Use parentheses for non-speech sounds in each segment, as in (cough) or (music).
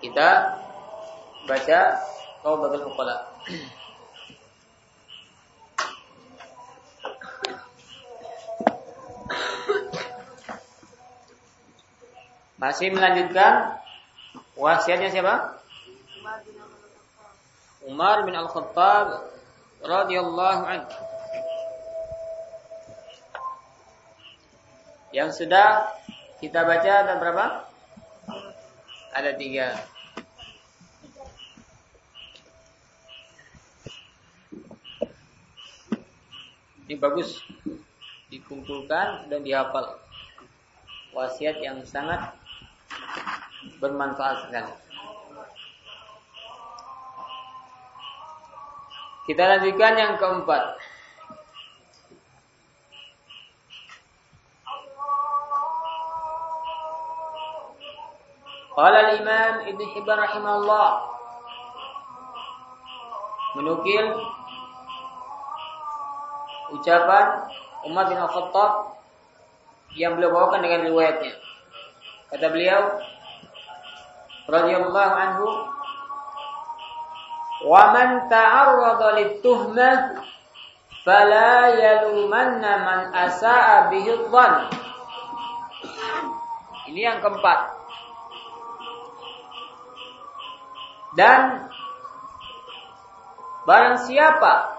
kita baca Taubatul Uqala. Masih melanjutkan wasiatnya siapa? Umar bin Al-Khattab radhiyallahu anhu. Yang sudah kita baca ada berapa? Ada tiga. Ini bagus dikumpulkan dan dihafal. Wasiat yang sangat bermanfaat sekali. Kita lanjutkan yang keempat. Qala al-Imam Ibn Hibban rahimahullah menukil ucapan Umar bin Al-Khattab yang beliau bawakan dengan riwayatnya. Kata beliau radhiyallahu anhu wa man ta'arrada lit-tuhmah fala yalumanna man asa'a bihi dhann. Ini yang keempat. Dan barang siapa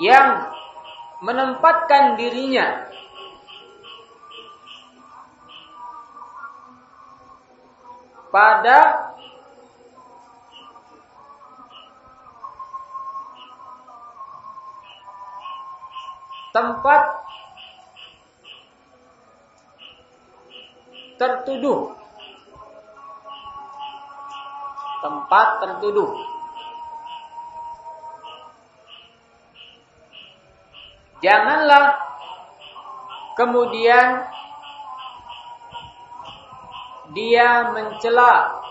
yang menempatkan dirinya pada tempat tertuduh tempat tertuduh Janganlah kemudian dia mencela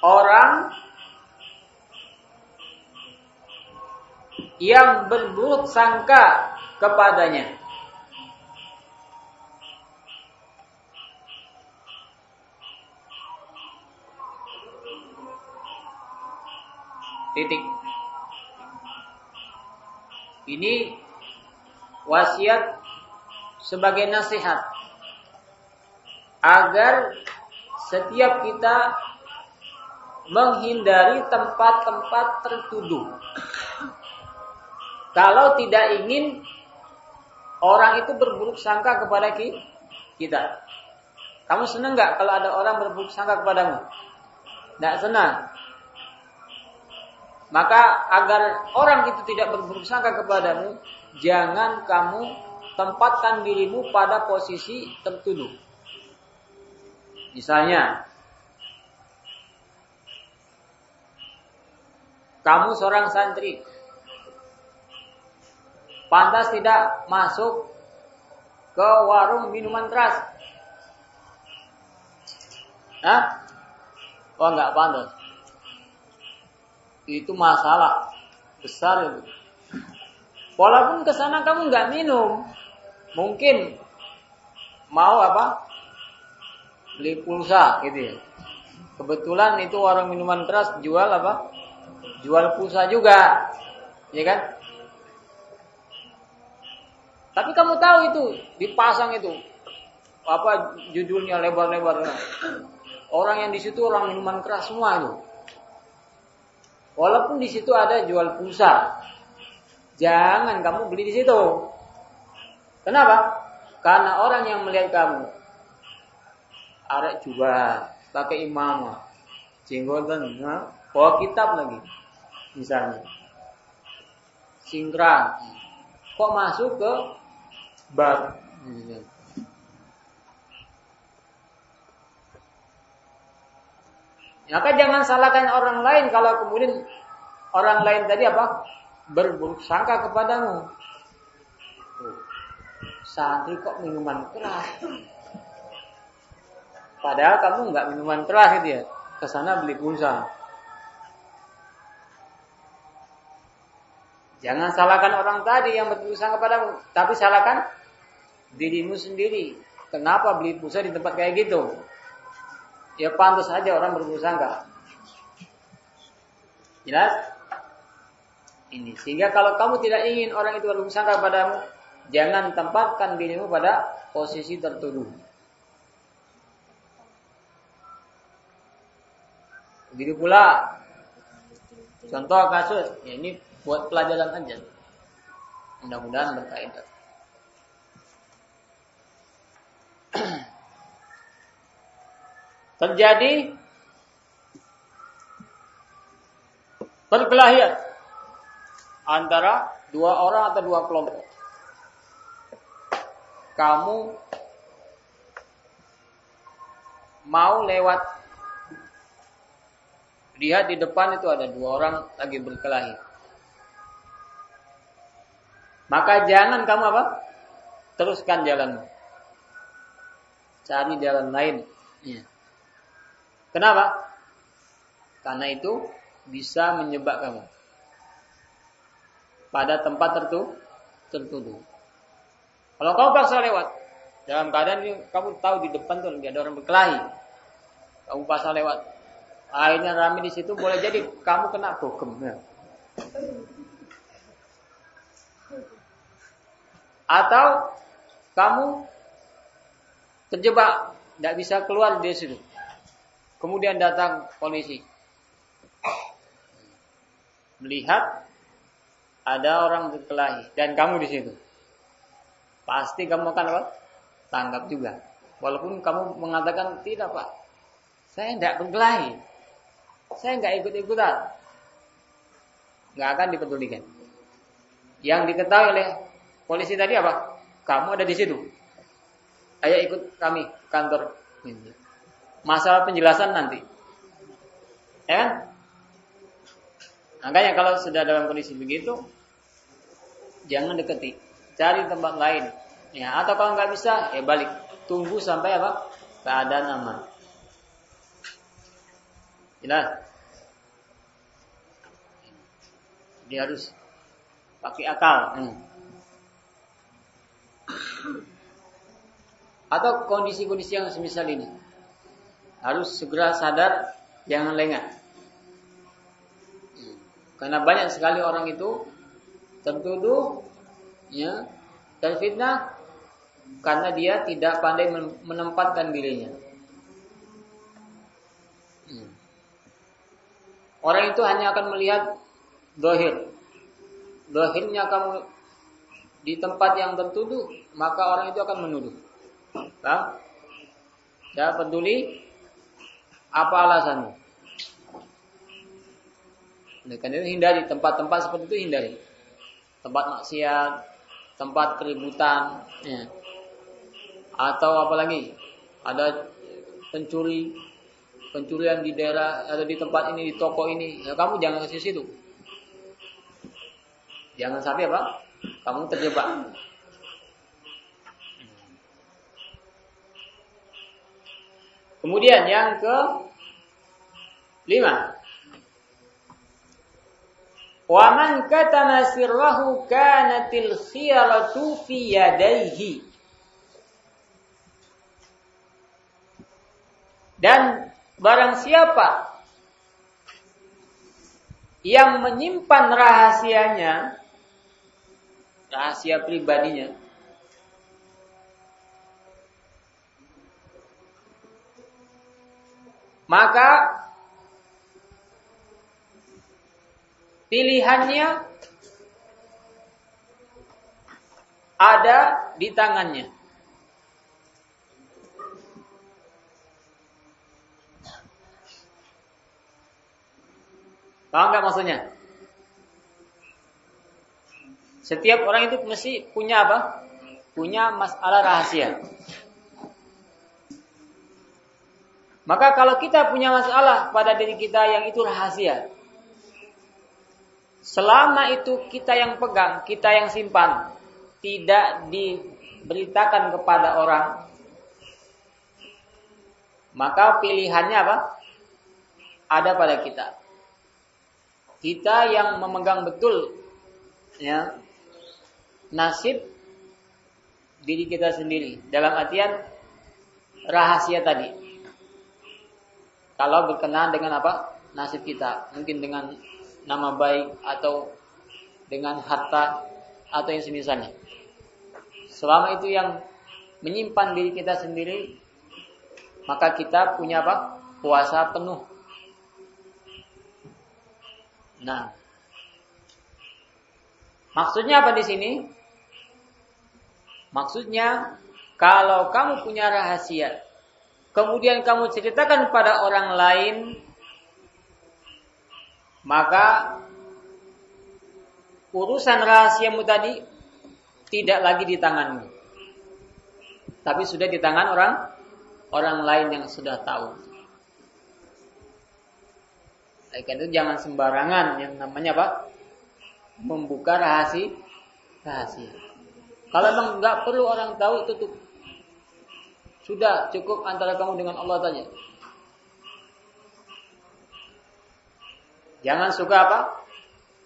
orang yang berburuk sangka kepadanya. Titik. Ini wasiat sebagai nasihat agar setiap kita menghindari tempat-tempat tertuduh. Kalau tidak ingin orang itu berburuk sangka kepada kita. Kamu senang nggak kalau ada orang berburuk sangka kepadamu? Tidak senang. Maka agar orang itu tidak berburuk sangka kepadamu, jangan kamu tempatkan dirimu pada posisi tertuduh. Misalnya, kamu seorang santri, pantas tidak masuk ke warung minuman keras. Hah? Oh enggak pantas itu masalah besar itu. Walaupun ke sana kamu nggak minum, mungkin mau apa? Beli pulsa gitu ya. Kebetulan itu warung minuman keras jual apa? Jual pulsa juga, ya kan? Tapi kamu tahu itu dipasang itu apa judulnya lebar-lebar. Orang yang di situ orang minuman keras semua itu. Walaupun di situ ada jual pulsa, jangan kamu beli di situ. Kenapa? Karena orang yang melihat kamu. Arek juga pakai imam, jenggotan, bawa kitab lagi, misalnya, singkrang, kok masuk ke bar? Maka jangan salahkan orang lain kalau kemudian orang lain tadi apa? Berburuk sangka kepadamu. Santri kok minuman keras. Padahal kamu nggak minuman keras itu ya. Ke sana beli pulsa. Jangan salahkan orang tadi yang berpulsa kepadamu, tapi salahkan dirimu sendiri. Kenapa beli pulsa di tempat kayak gitu? Ya pantas saja orang enggak. Jelas? Ini sehingga kalau kamu tidak ingin orang itu bersangka kepadamu, jangan tempatkan dirimu pada posisi tertuduh. Begitu pula contoh kasus, ya ini buat pelajaran aja. Mudah-mudahan berkaitan. (clears throat) Terjadi perkelahian antara dua orang atau dua kelompok. Kamu mau lewat lihat di depan itu ada dua orang lagi berkelahi. Maka jangan kamu apa? Teruskan jalanmu. Cari jalan lain. Ya. Kenapa? Karena itu bisa menyebab kamu pada tempat tertentu tertuduh. Kalau kamu paksa lewat dalam keadaan ini kamu tahu di depan tuh ada orang berkelahi, kamu paksa lewat, akhirnya rame di situ boleh jadi kamu kena bokem. Ya. Atau kamu terjebak, tidak bisa keluar dari situ. Kemudian datang polisi. Melihat ada orang berkelahi dan kamu di situ. Pasti kamu akan apa? Tanggap juga. Walaupun kamu mengatakan tidak pak, saya tidak berkelahi, saya nggak ikut-ikutan, nggak akan dipedulikan. Yang diketahui oleh polisi tadi apa? Kamu ada di situ. Ayo ikut kami kantor. Masalah penjelasan nanti. Ya kan? Makanya kalau sudah dalam kondisi begitu, jangan deketi, cari tempat lain. Ya, atau kalau nggak bisa, ya balik. Tunggu sampai apa? Keadaan aman. Jelas? Dia harus pakai akal. Hmm. Atau kondisi-kondisi yang semisal ini. Harus segera sadar, jangan lengah. Hmm. Karena banyak sekali orang itu tertuduh ya terfitnah karena dia tidak pandai menempatkan dirinya. Hmm. Orang itu hanya akan melihat dohir. Dohirnya kamu di tempat yang tertuduh, maka orang itu akan menuduh. Paham? Ya peduli apa alasanmu. Oleh karena itu hindari tempat-tempat seperti itu hindari tempat maksiat, tempat keributan, ya. atau apalagi ada pencuri, pencurian di daerah atau di tempat ini di toko ini, ya kamu jangan ke situ. Jangan sampai apa? Kamu terjebak. Kemudian yang ke lima, Wa man katama sirrahu kanatil khiyaratu fi yadayhi. Dan barang siapa yang menyimpan rahasianya, rahasia pribadinya, maka Pilihannya ada di tangannya. Paham nggak maksudnya? Setiap orang itu mesti punya apa? Punya masalah rahasia. Maka kalau kita punya masalah pada diri kita yang itu rahasia, Selama itu kita yang pegang, kita yang simpan, tidak diberitakan kepada orang, maka pilihannya apa? Ada pada kita. Kita yang memegang betul ya nasib diri kita sendiri dalam artian rahasia tadi. Kalau berkenaan dengan apa? Nasib kita, mungkin dengan nama baik atau dengan harta atau yang semisalnya. Selama itu yang menyimpan diri kita sendiri, maka kita punya apa? Puasa penuh. Nah, maksudnya apa di sini? Maksudnya kalau kamu punya rahasia, kemudian kamu ceritakan kepada orang lain, maka urusan rahasiamu tadi tidak lagi di tanganmu. Tapi sudah di tangan orang orang lain yang sudah tahu. Oleh itu jangan sembarangan yang namanya apa? Membuka rahasia rahasia. Kalau memang nggak perlu orang tahu tutup. Sudah cukup antara kamu dengan Allah saja. Jangan suka apa?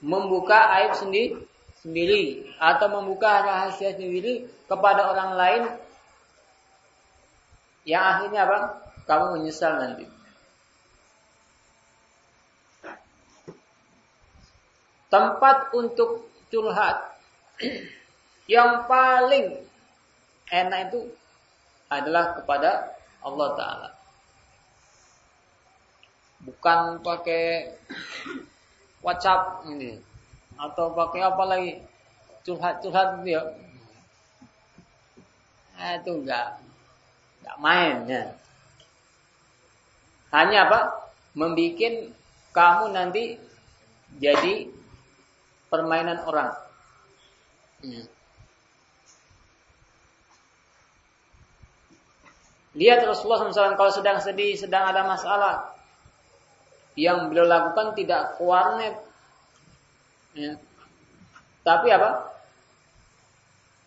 Membuka aib sendiri sendiri atau membuka rahasia sendiri kepada orang lain yang akhirnya apa? Kamu menyesal nanti. Tempat untuk curhat (clears throat) yang paling enak itu adalah kepada Allah Ta'ala. Bukan pakai WhatsApp ini atau pakai apa lagi curhat-curhat ya. Nah, itu enggak enggak main ya. Hanya apa? Membikin kamu nanti jadi permainan orang. Ya. Lihat Rasulullah SAW kalau sedang sedih, sedang ada masalah, yang beliau lakukan tidak ke warnet, Ya. Tapi apa?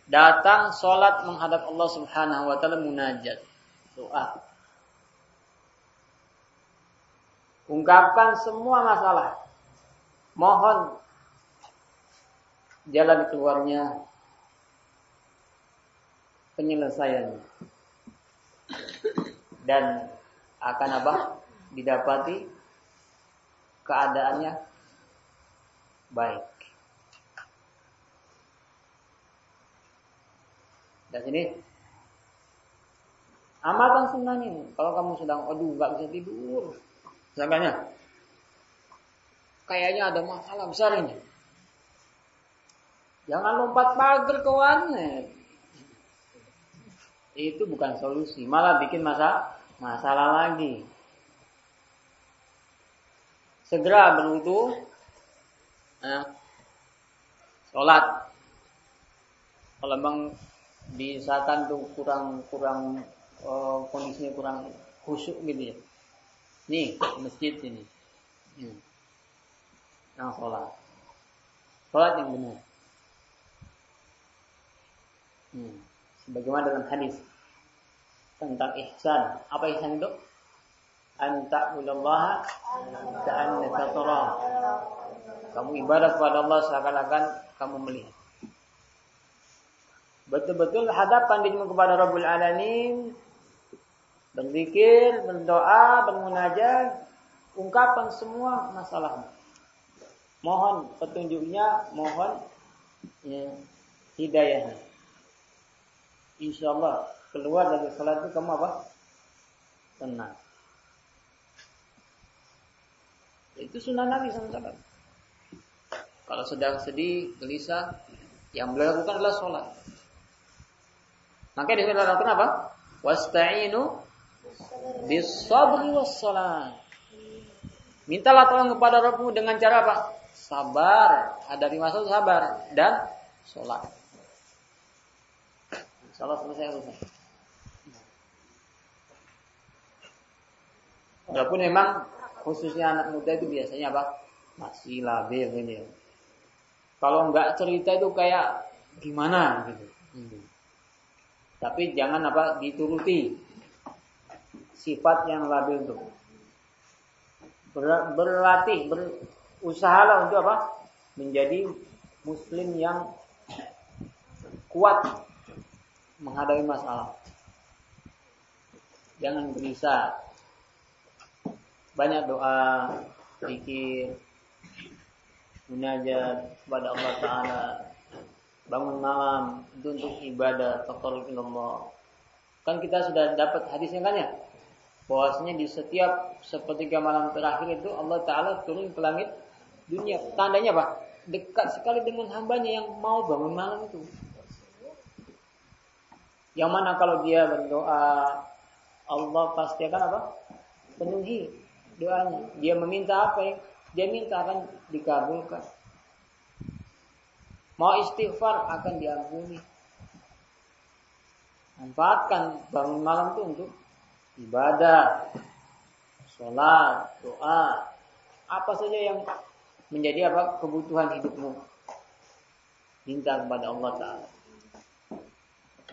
Datang sholat menghadap Allah Subhanahu wa taala munajat. Doa. Ungkapkan semua masalah. Mohon jalan keluarnya penyelesaiannya. Dan akan apa? Didapati keadaannya baik. Dan sini amalkan sunnah ini. Kalau kamu sedang, aduh nggak bisa tidur, misalnya, kayaknya ada masalah besar ini. Jangan lompat pagar ke warnet. Itu bukan solusi, malah bikin masa masalah lagi. Segera berwudu, eh, sholat kalau memang disahkan tuh kurang kurang uh, kondisinya kurang khusyuk gitu ya nih masjid ini hmm. yang sholat sholat yang benar hmm. Sebagaimana dalam hadis tentang ihsan apa ihsan itu an ta'budallaha ka'annaka. Kamu ibadah kepada Allah seakan-akan kamu melihat. Betul-betul hadapan dirimu kepada Rabbul Alamin. Berzikir, berdoa, bermunajat, ungkapan semua masalahmu. Mohon petunjuknya, mohon ya, hidayahnya. Insya Allah keluar dari salat itu kamu apa? Tenang. Itu sunnah Nabi SAW. Kalau sedang sedih, gelisah, yang beliau lakukan adalah sholat. Maka di sini lakukan apa? Wasta'inu bisabri wassalat. Mintalah tolong kepada Rabbmu dengan cara apa? Sabar. Ada masa sabar dan sholat. Salat selesai selesai. Walaupun memang khususnya anak muda itu biasanya apa? Masih labil ini. Kalau nggak cerita itu kayak gimana gitu. Hmm. Tapi jangan apa dituruti sifat yang labil itu. Ber, berlatih, berusahalah untuk apa? Menjadi muslim yang kuat menghadapi masalah. Jangan gelisah. Banyak doa, pikir, munajat kepada Allah Taala, bangun malam itu untuk ibadah, takarrub Allah. Kan kita sudah dapat hadisnya kan ya? Bahwasanya di setiap sepertiga malam terakhir itu Allah Taala turun ke langit dunia. Tandanya apa? Dekat sekali dengan hambanya yang mau bangun malam itu. Yang mana kalau dia berdoa, Allah pasti akan apa? Penuhi doanya. Dia meminta apa yang dia minta akan dikabulkan. Mau istighfar akan diampuni. Manfaatkan bangun malam itu untuk ibadah, sholat, doa, apa saja yang menjadi apa kebutuhan hidupmu. Minta kepada Allah Ta'ala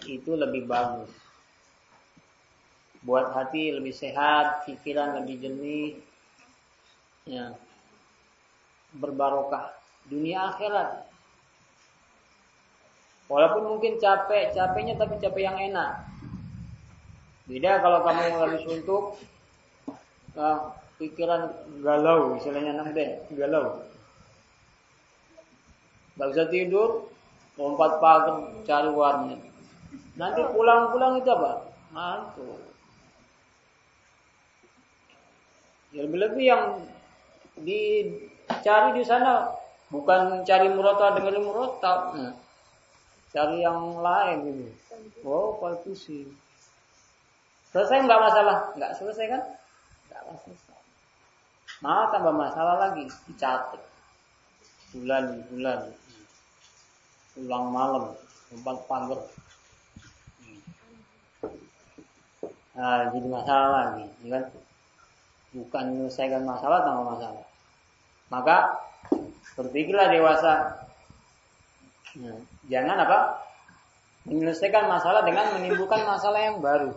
itu lebih bagus. Buat hati lebih sehat, pikiran lebih jernih, ya, berbarokah dunia akhirat. Walaupun mungkin capek, capeknya tapi capek yang enak. Beda kalau kamu lagi suntuk, nah, pikiran galau, istilahnya nanti galau. Gak bisa tidur, lompat pagar cari warnet. Nanti pulang-pulang itu apa? Ngantuk. Ya lebih-lebih yang dicari di sana bukan cari murata dengan murata, nah, cari yang lain ini. Oh, palpisi. Selesai nggak masalah? Nggak selesai kan? Nggak selesai. Malah tambah masalah lagi, dicatat. Bulan-bulan. Pulang malam, tempat pagar. Nah, jadi masalah lagi, ya kan? Bukan menyelesaikan masalah tambah masalah. Maka berpikirlah dewasa. Nah, jangan apa? Menyelesaikan masalah dengan menimbulkan masalah yang baru.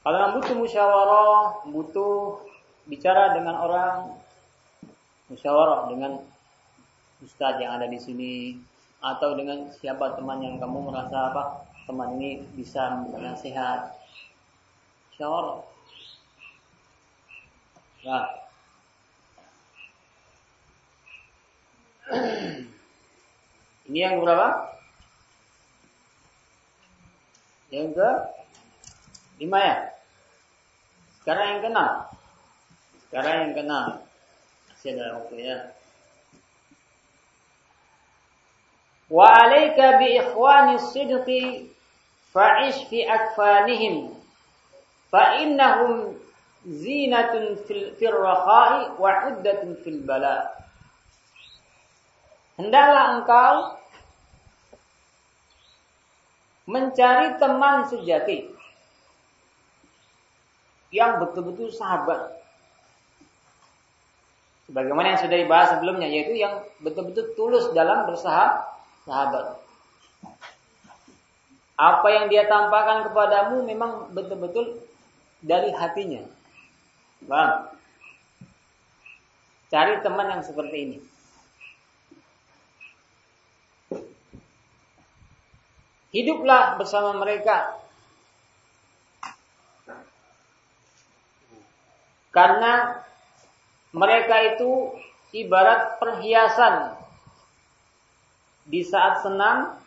Kalau butuh musyawarah, butuh bicara dengan orang, musyawarah dengan ustadz yang ada di sini, atau dengan siapa teman yang kamu merasa apa teman ini bisa memberikan sehat. Syawarah. Nah. (clears throat) Ini yang berapa? Yang ke lima ya. Sekarang yang keenam. Sekarang yang keenam. Masih ada waktunya. Wa alayka bi ikhwani sidqi fa'ish fi akfanihim. Fa innahum zinatun fil firrakhai wa uddatun fil bala. Hendaklah engkau mencari teman sejati yang betul-betul sahabat. Sebagaimana yang sudah dibahas sebelumnya yaitu yang betul-betul tulus dalam bersahabat apa yang dia tampakkan kepadamu memang betul-betul dari hatinya. Bang, cari teman yang seperti ini. Hiduplah bersama mereka. Karena mereka itu ibarat perhiasan di saat senang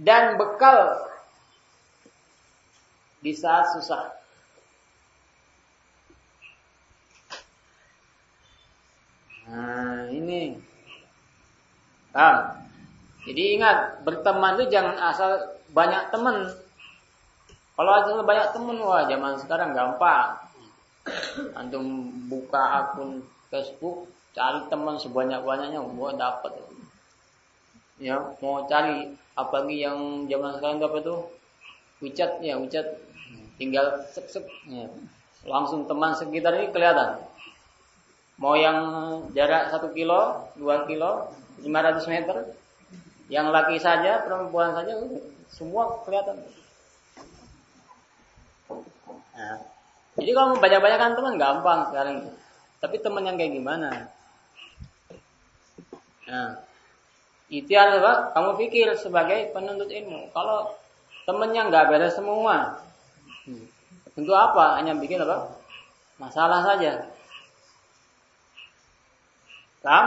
dan bekal di saat susah. Nah, ini. Paham? Jadi ingat, berteman itu jangan asal banyak teman. Kalau asal banyak teman, wah zaman sekarang gampang. Antum buka akun Facebook, cari teman sebanyak-banyaknya, buat dapat. Ya, mau cari apalagi yang zaman sekarang itu apa tuh? WeChat ya WeChat. Tinggal sek sek ya. langsung teman sekitar ini kelihatan. Mau yang jarak satu kilo dua kilo 500 meter. Yang laki saja perempuan saja semua kelihatan. Nah, Jadi kalau banyak-banyakan teman gampang sekarang. Tapi teman yang kayak gimana? Nah, itu adalah kamu pikir sebagai penuntut ilmu. Kalau temennya nggak beres semua, hmm, tentu apa? Hanya bikin apa? Masalah saja. Paham?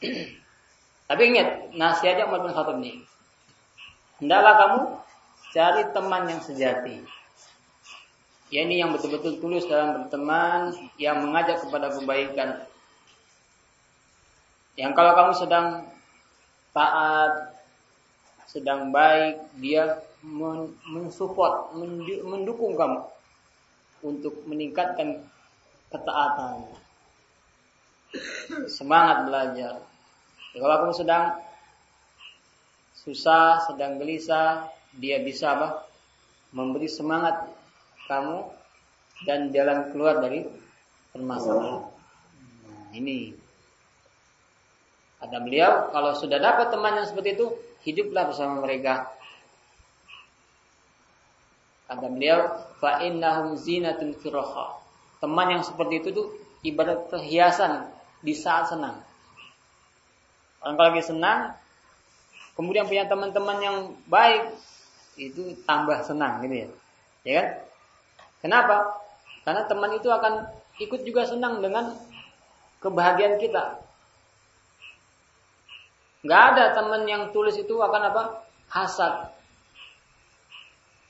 (clears throat) Tapi ingat, nasihatnya Umar bin Khattab ini. Hendaklah kamu cari teman yang sejati. Ya ini yang betul-betul tulus dalam berteman, yang mengajak kepada kebaikan. Yang kalau kamu sedang taat, sedang baik, dia mensupport, mendukung kamu untuk meningkatkan ketaatan. Semangat belajar. Kalau kamu sedang susah, sedang gelisah, dia bisa apa? Memberi semangat kamu dan jalan keluar dari permasalahan. Nah, ini kata beliau, kalau sudah dapat teman yang seperti itu, hiduplah bersama mereka. Kata beliau, fa innahum zinatun firaha. Teman yang seperti itu tuh ibarat perhiasan di saat senang. Orang kalau lagi senang, kemudian punya teman-teman yang baik, itu tambah senang gitu ya. Ya kan? Kenapa? Karena teman itu akan ikut juga senang dengan kebahagiaan kita. Gak ada teman yang tulis itu akan apa? Hasad.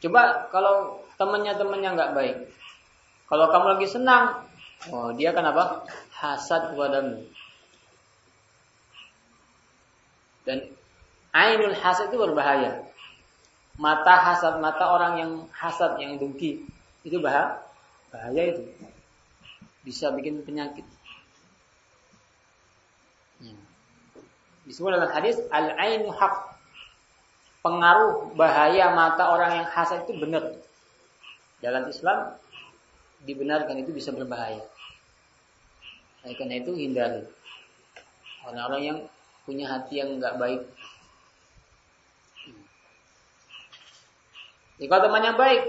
Coba kalau temannya temannya nggak baik. Kalau kamu lagi senang, oh dia akan apa? Hasad kepadamu. Dan ainul hasad itu berbahaya. Mata hasad, mata orang yang hasad, yang dengki, itu bahaya. Bahaya itu. Bisa bikin penyakit. Disebut dalam hadis al-ainu haq pengaruh bahaya mata orang yang hasad itu benar. Dalam Islam dibenarkan itu bisa berbahaya. Oleh karena itu hindari orang-orang yang punya hati yang nggak baik. Jika temannya baik,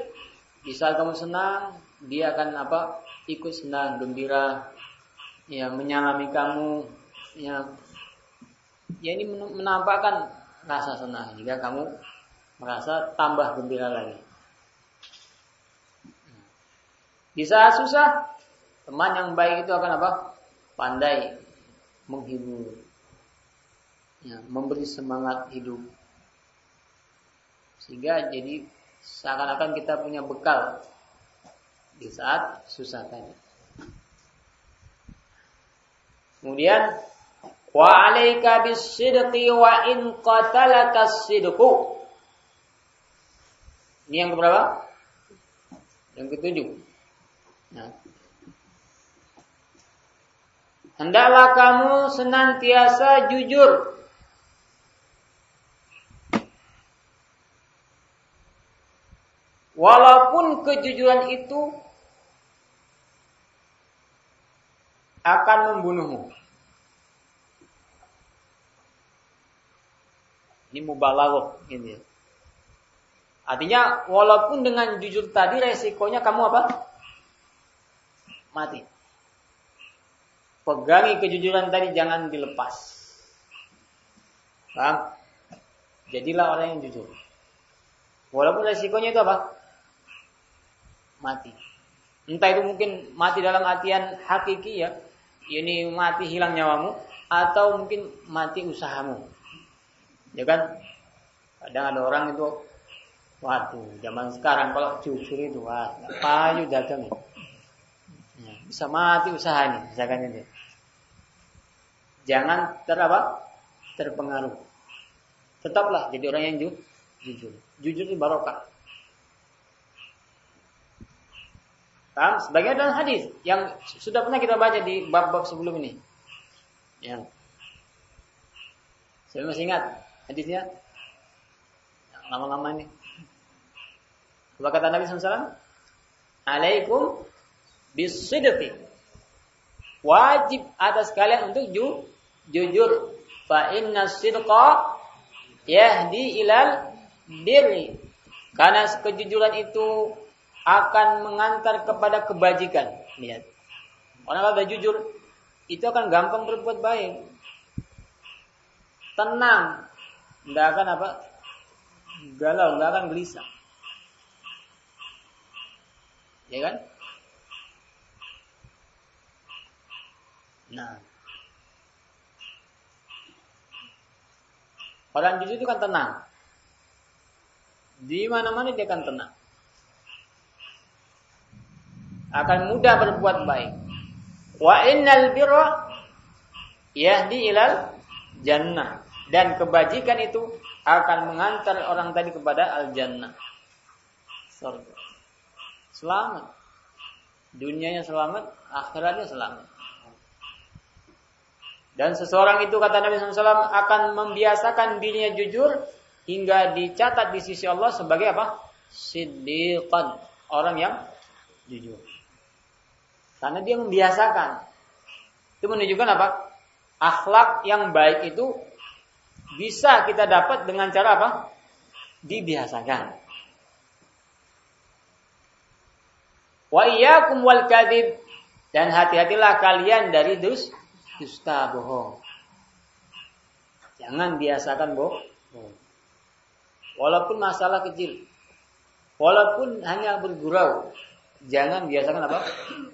bisa kamu senang, dia akan apa? Ikut senang, gembira, ya menyalami kamu, ya, ya ini menampakkan rasa senang jika kamu merasa tambah gembira lagi. Di saat susah, teman yang baik itu akan apa? Pandai menghibur, ya, memberi semangat hidup, sehingga jadi seakan-akan kita punya bekal di saat susah tadi. Kemudian Wa alaika bisidqi wa in qatalaka sidqu. Ini yang keberapa? Yang ketujuh. Nah. Hendaklah kamu senantiasa jujur. Walaupun kejujuran itu akan membunuhmu. Ini mubalaghah ini. Artinya walaupun dengan jujur tadi resikonya kamu apa? Mati. Pegangi kejujuran tadi jangan dilepas. Paham? Jadilah orang yang jujur. Walaupun resikonya itu apa? Mati. Entah itu mungkin mati dalam artian hakiki ya. Ini mati hilang nyawamu. Atau mungkin mati usahamu. Ya kan? Kadang ada orang itu waduh, zaman sekarang kalau jujur itu wah, payu dagang ya, bisa mati usaha ini, misalkan ini. Jangan ter apa? Terpengaruh. Tetaplah jadi orang yang jujur. Jujur itu barokah. Paham? Sebagian dalam hadis yang sudah pernah kita baca di bab-bab sebelum ini. Ya. Saya masih ingat hadisnya lama-lama ini. Apa kata Nabi SAW? Alaikum bisidqi. Wajib atas kalian untuk ju jujur. Fa inna sidqa yahdi ilal diri. Karena kejujuran itu akan mengantar kepada kebajikan. Lihat. Orang kalau sudah jujur, itu akan gampang berbuat baik. Tenang. Tidak akan apa? Galau, tidak akan gelisah. Ya kan? Nah. Orang jujur itu kan tenang. Di mana-mana dia akan tenang akan mudah berbuat baik. Wa innal birra yahdi ilal jannah dan kebajikan itu akan mengantar orang tadi kepada al jannah. Surga. Selamat. Dunianya selamat, akhiratnya selamat. Dan seseorang itu kata Nabi SAW akan membiasakan dirinya jujur hingga dicatat di sisi Allah sebagai apa? Siddiqan. Orang yang jujur. Karena dia membiasakan. Itu menunjukkan apa? Akhlak yang baik itu bisa kita dapat dengan cara apa? Dibiasakan. Wa iyyakum wal kadhib dan hati-hatilah kalian dari dus, dusta bohong. Jangan biasakan bohong. Walaupun masalah kecil. Walaupun hanya bergurau. Jangan biasakan apa?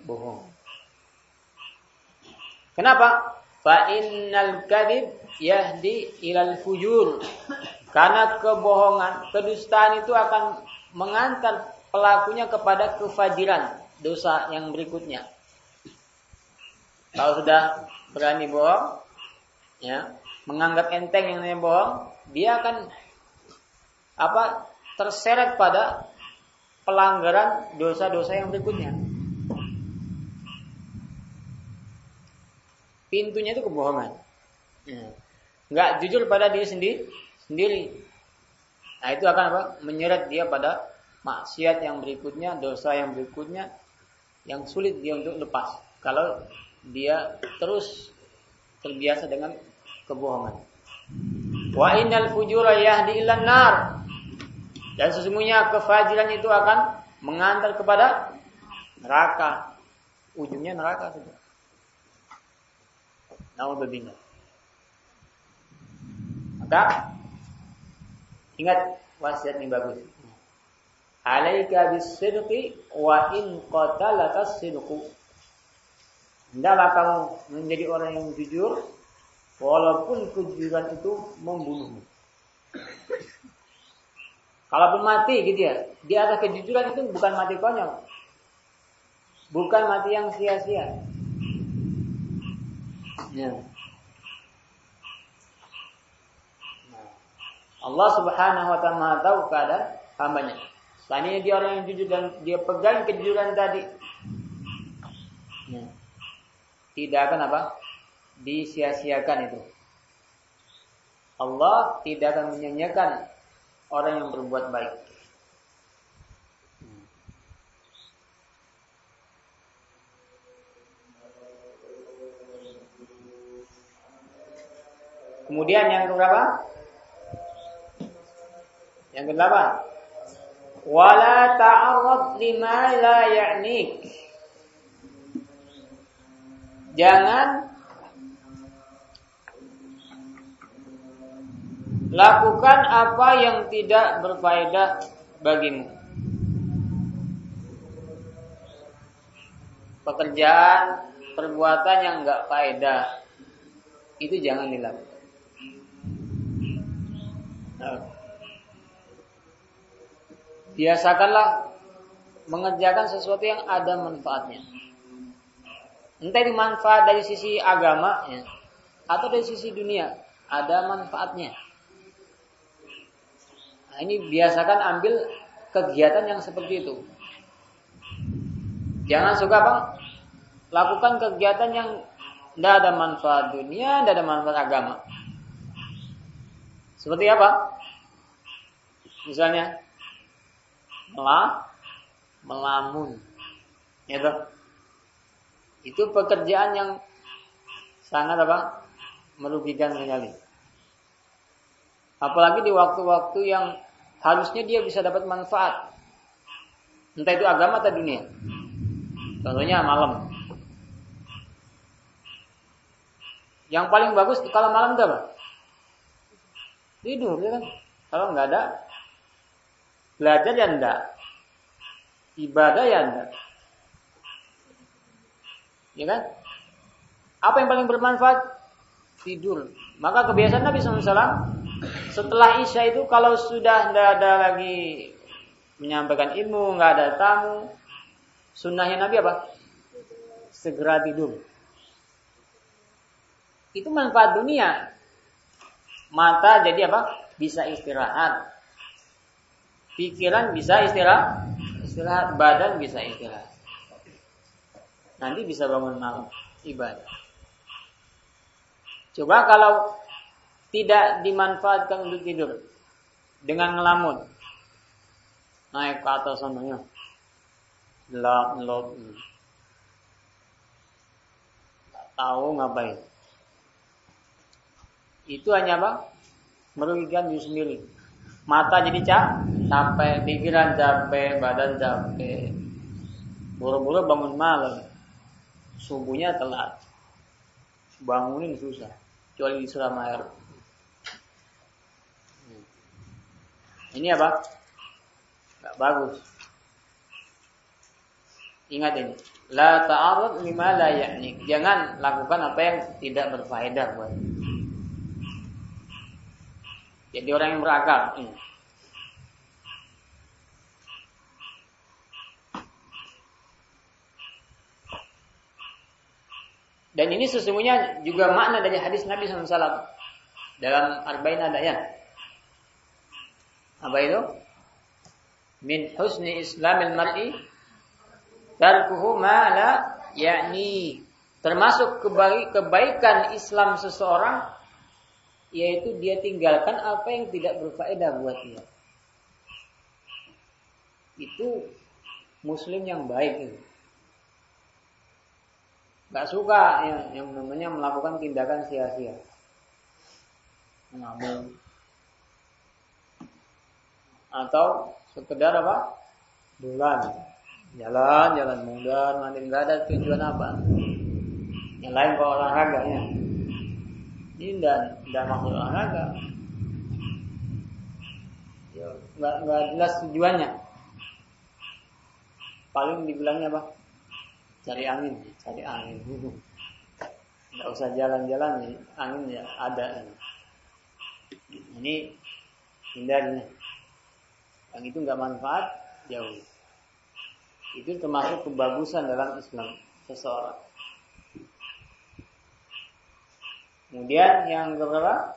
Bohong. Kenapa? Fa innal kadhib yahdi ilal fujur. Karena kebohongan, kedustaan itu akan mengantar pelakunya kepada kefajiran, dosa yang berikutnya. Kalau sudah berani bohong, ya, menganggap enteng yang namanya bohong, dia akan apa? terseret pada pelanggaran dosa-dosa yang berikutnya. Pintunya itu kebohongan. Ya. Nggak jujur pada diri sendiri, sendiri. Nah itu akan apa? Menyeret dia pada maksiat yang berikutnya, dosa yang berikutnya, yang sulit dia untuk lepas. Kalau dia terus terbiasa dengan kebohongan. Wa innal fujura yahdi ilan nar. Dan sesungguhnya kefajiran itu akan mengantar kepada neraka. Ujungnya neraka saja. Naudzubillah. Maka ingat wasiat ini bagus. Alaika bisidqi wa in qatalaka sidqu. Hendaklah kamu menjadi orang yang jujur walaupun kejujuran itu membunuhmu. Kalaupun mati gitu ya, di atas kejujuran itu bukan mati konyol. Bukan mati yang sia-sia. Ya. Nah. Allah Subhanahu wa taala tahu keadaan hambanya. Dia orang yang jujur dan dia pegang kejujuran tadi, ya. tidak akan apa? Disia-siakan itu. Allah tidak akan menyanyiakan orang yang berbuat baik. Kemudian yang keberapa? Yang kedelapan. Wala ta'arrad lima la ya'nik. Jangan Lakukan apa yang tidak berfaedah bagimu. Pekerjaan, perbuatan yang enggak faedah itu jangan dilakukan. Biasakanlah mengerjakan sesuatu yang ada manfaatnya. Entah itu manfaat dari sisi agama ya, atau dari sisi dunia, ada manfaatnya. Nah, ini biasakan ambil kegiatan yang seperti itu. Jangan suka bang lakukan kegiatan yang tidak ada manfaat dunia, tidak ada manfaat agama. Seperti apa? Misalnya melah, melamun, itu itu pekerjaan yang sangat apa merugikan sekali. Apalagi di waktu-waktu yang harusnya dia bisa dapat manfaat. Entah itu agama atau dunia. Contohnya malam. Yang paling bagus kalau malam itu apa? Tidur ya kan. Kalau nggak ada belajar ya enggak. Ibadah ya enggak. Ya kan? Apa yang paling bermanfaat? Tidur. Maka kebiasaan Nabi SAW setelah Isya itu kalau sudah tidak ada lagi menyampaikan ilmu, nggak ada tamu, sunnahnya Nabi apa? Segera tidur. Itu manfaat dunia. Mata jadi apa? Bisa istirahat. Pikiran bisa istirahat. Istirahat. Badan bisa istirahat. Nanti bisa bangun malam ibadah. Coba kalau tidak dimanfaatkan untuk tidur dengan ngelamun naik ke atas sananya gelap gelap tahu ngapain itu hanya apa merugikan diri sendiri mata jadi cap capek pikiran capek badan capek buru-buru bangun malam subuhnya telat bangunin susah kecuali disiram air Ini apa? Gak bagus. Ingat ini. La ta'arud lima la ya'ni. Jangan lakukan apa yang tidak berfaedah buat. Jadi orang yang berakal. Ini. Dan ini sesungguhnya juga makna dari hadis Nabi SAW dalam Arba'in adayat. Apa itu? Min husni islamil mar'i tarkuhu ma la yakni termasuk kebaikan Islam seseorang yaitu dia tinggalkan apa yang tidak berfaedah buat dia. Itu muslim yang baik itu. Gak suka yang, yang namanya melakukan tindakan sia-sia. Ngomong atau sekedar apa? Bulan. Jalan, jalan mundur, nanti nggak ada tujuan apa. Yang lain kalau olahraga Ini tidak tidak maksud olahraga. Ya, nggak nggak jelas tujuannya. Paling dibilangnya apa? Cari angin, cari angin. (laughs) Nggak usah jalan-jalan, angin ya ada. Ini hindari yang itu nggak manfaat jauh itu termasuk kebagusan dalam Islam seseorang kemudian yang keberapa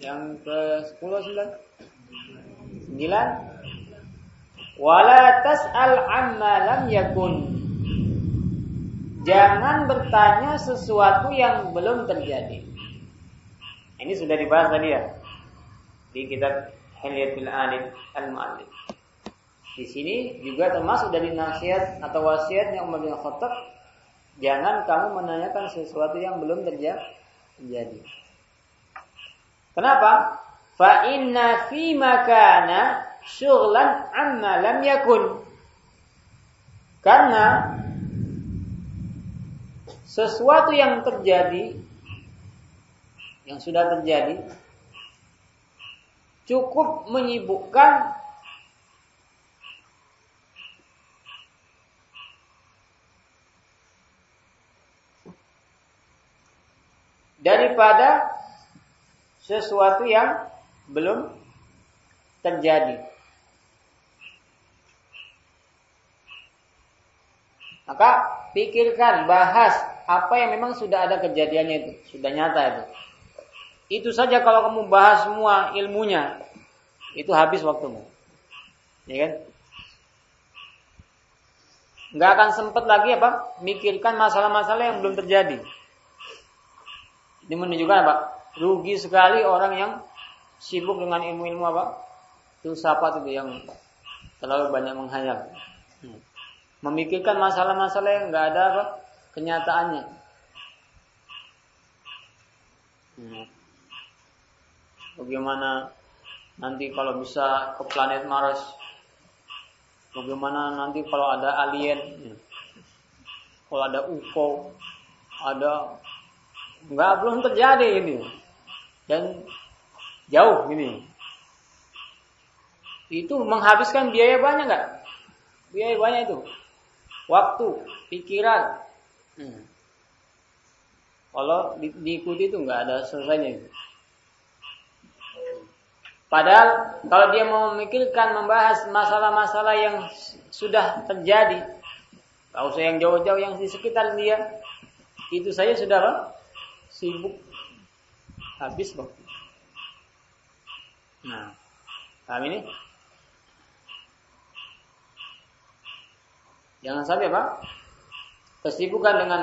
yang ke 10 9 9 wala tas'al amma lam yakun jangan bertanya sesuatu yang belum terjadi ini sudah dibahas tadi ya di kitab Hilyatul Alim Al-Mu'allif. Di sini juga termasuk dari nasihat atau wasiat yang Umar bin Khattab, jangan kamu menanyakan sesuatu yang belum terjadi. Kenapa? Fa inna fi makana syughlan amma lam yakun. Karena sesuatu yang terjadi yang sudah terjadi cukup menyibukkan daripada sesuatu yang belum terjadi. Maka pikirkan, bahas apa yang memang sudah ada kejadiannya itu, sudah nyata itu. Itu saja kalau kamu bahas semua ilmunya, itu habis waktumu. Ya kan? Nggak akan sempat lagi apa? Mikirkan masalah-masalah yang belum terjadi. Ini menunjukkan apa? Rugi sekali orang yang sibuk dengan ilmu-ilmu apa? Filsafat itu yang terlalu banyak menghayal. Hmm. Memikirkan masalah-masalah yang nggak ada apa? Kenyataannya. Hmm bagaimana nanti kalau bisa ke planet Mars Bagaimana nanti kalau ada alien, kalau ada UFO, ada nggak belum terjadi ini dan jauh ini itu menghabiskan biaya banyak nggak biaya banyak itu waktu pikiran hmm. kalau di, diikuti itu nggak ada selesainya itu. Padahal kalau dia mau memikirkan membahas masalah-masalah yang sudah terjadi, nggak usah yang jauh-jauh yang di sekitar dia, itu saja sudah? Sibuk habis waktu. Nah, paham ini? Jangan sampai apa? Kesibukan dengan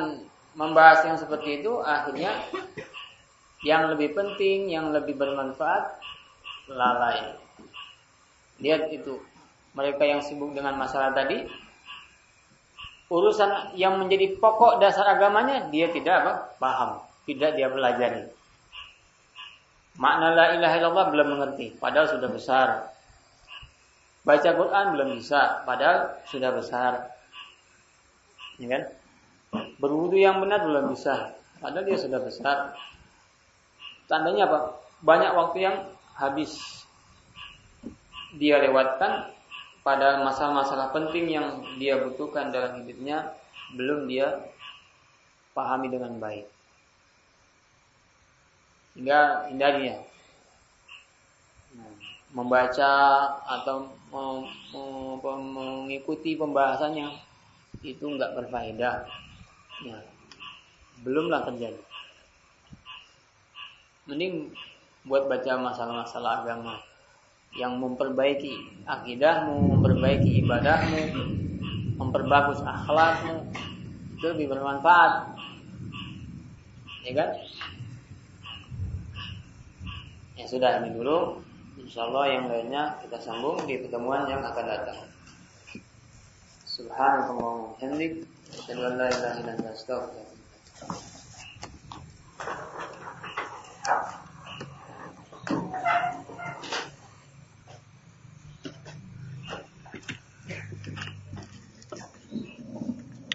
membahas yang seperti itu akhirnya yang lebih penting, yang lebih bermanfaat lalai. Lihat itu, mereka yang sibuk dengan masalah tadi, urusan yang menjadi pokok dasar agamanya dia tidak apa? paham, tidak dia pelajari. Makna la ilaha illallah belum mengerti, padahal sudah besar. Baca Quran belum bisa, padahal sudah besar. Ya kan? Berwudu yang benar belum bisa, padahal dia sudah besar. Tandanya apa? Banyak waktu yang habis dia lewatkan pada masalah-masalah penting yang dia butuhkan dalam hidupnya belum dia pahami dengan baik. Sehingga hindarinya membaca atau mengikuti pembahasannya itu enggak berfaedah. Ya, belumlah terjadi. Mending buat baca masalah-masalah agama yang memperbaiki akidahmu, memperbaiki ibadahmu, memperbagus akhlakmu, itu lebih bermanfaat. Ya kan? Ya sudah ini dulu. Insya Allah yang lainnya kita sambung di pertemuan yang akan datang. Subhanallah wa bihamdik, asyhadu an